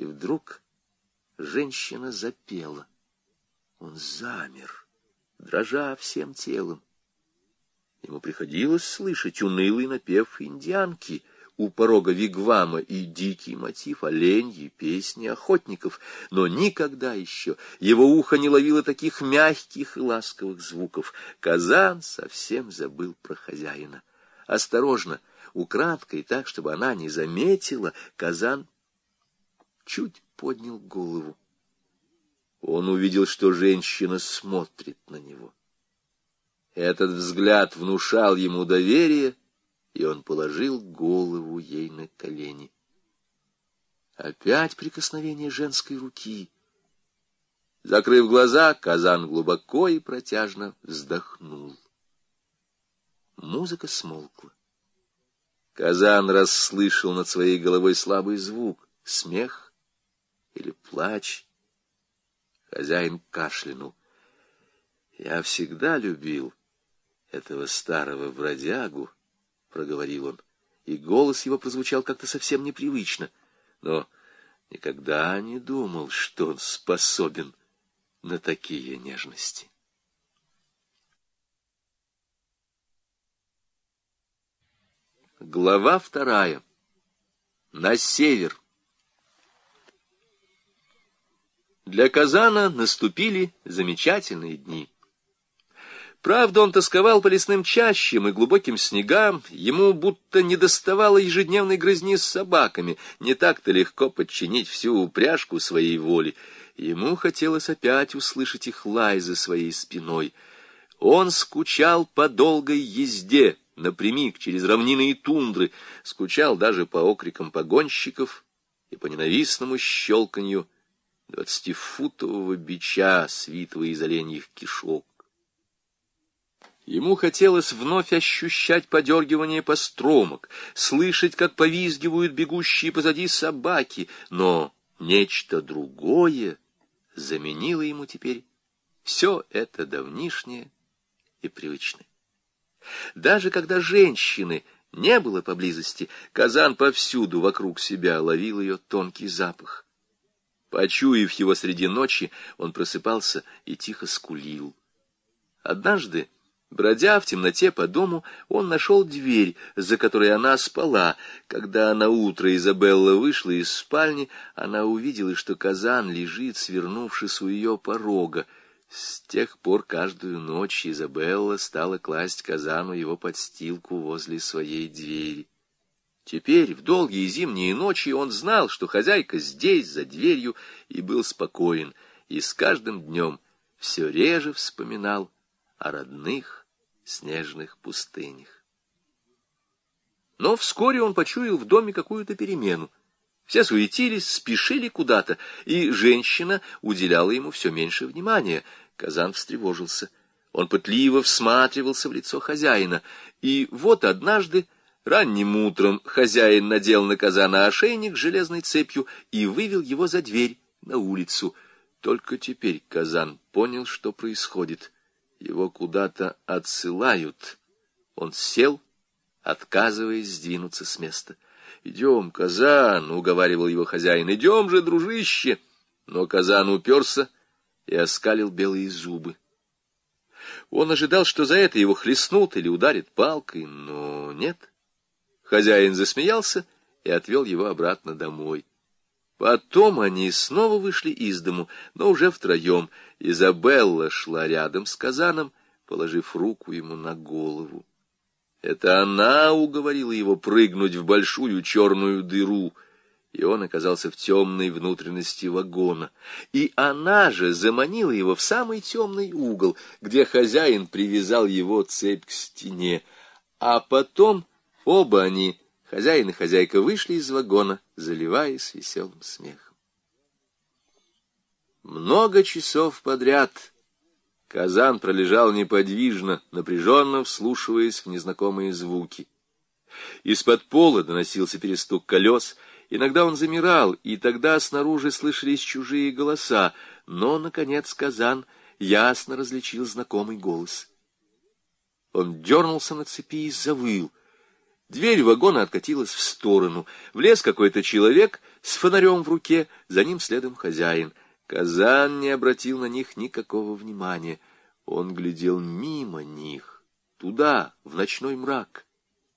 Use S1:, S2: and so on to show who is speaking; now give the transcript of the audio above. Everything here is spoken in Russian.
S1: И вдруг женщина запела. Он замер, дрожа всем телом. Ему приходилось слышать унылый напев индианки у порога вигвама и дикий мотив оленьи песни охотников, но никогда еще его ухо не ловило таких мягких и ласковых звуков. Казан совсем забыл про хозяина. Осторожно, украдкой, так, чтобы она не заметила, Казан чуть поднял голову. Он увидел, что женщина смотрит на него. Этот взгляд внушал ему доверие, и он положил голову ей на колени. Опять прикосновение женской руки. Закрыв глаза, Казан глубоко и протяжно вздохнул. Музыка смолкла. Казан расслышал над своей головой слабый звук, смех или плач. Хозяин кашлянул. Я всегда любил этого старого бродягу, — проговорил он, и голос его прозвучал как-то совсем непривычно, но никогда не думал, что он способен на такие нежности. Глава вторая. На север. Для Казана наступили замечательные дни. Правда, он тосковал по лесным чащам и глубоким снегам, ему будто не доставало ежедневной грызни с собаками, не так-то легко подчинить всю упряжку своей воли. Ему хотелось опять услышать их лай за своей спиной. Он скучал по долгой езде, напрямик через равнины и тундры, скучал даже по окрикам погонщиков и по ненавистному щелканью двадцатифутового бича, свитого из оленьих кишок. Ему хотелось вновь ощущать подергивание постромок, слышать, как повизгивают бегущие позади собаки, но нечто другое заменило ему теперь все это давнишнее и привычное. Даже когда женщины не было поблизости, Казан повсюду вокруг себя ловил ее тонкий запах. Почуяв его среди ночи, он просыпался и тихо скулил. Однажды, Бродя в темноте по дому, он нашел дверь, за которой она спала. Когда на утро Изабелла вышла из спальни, она увидела, что казан лежит, свернувшись у ее порога. С тех пор каждую ночь Изабелла стала класть казану его подстилку возле своей двери. Теперь, в долгие зимние ночи, он знал, что хозяйка здесь, за дверью, и был спокоен, и с каждым днем все реже вспоминал о родных, снежных пустынях. Но вскоре он почуял в доме какую-то перемену. Все суетились, спешили куда-то, и женщина уделяла ему все меньше внимания. Казан встревожился. Он пытливо всматривался в лицо хозяина. И вот однажды, ранним утром, хозяин надел на Казана ошейник с железной цепью и вывел его за дверь на улицу. Только теперь Казан понял, что происходит — его куда-то отсылают. Он сел, отказываясь сдвинуться с места. «Идем, Казан!» — уговаривал его хозяин. «Идем же, дружище!» Но Казан уперся и оскалил белые зубы. Он ожидал, что за это его хлестнут или ударят палкой, но нет. Хозяин засмеялся и отвел его обратно домой. Потом они снова вышли из дому, но уже втроем. Изабелла шла рядом с казаном, положив руку ему на голову. Это она уговорила его прыгнуть в большую черную дыру, и он оказался в темной внутренности вагона. И она же заманила его в самый темный угол, где хозяин привязал его цепь к стене. А потом оба они Хозяин и хозяйка вышли из вагона, заливаясь веселым смехом. Много часов подряд Казан пролежал неподвижно, напряженно вслушиваясь в незнакомые звуки. Из-под пола доносился перестук колес, иногда он замирал, и тогда снаружи слышались чужие голоса, но, наконец, Казан ясно различил знакомый голос. Он дернулся на цепи и завыл — Дверь вагона откатилась в сторону. Влез какой-то человек с фонарем в руке, за ним следом хозяин. Казан не обратил на них никакого внимания. Он глядел мимо них, туда, в ночной мрак.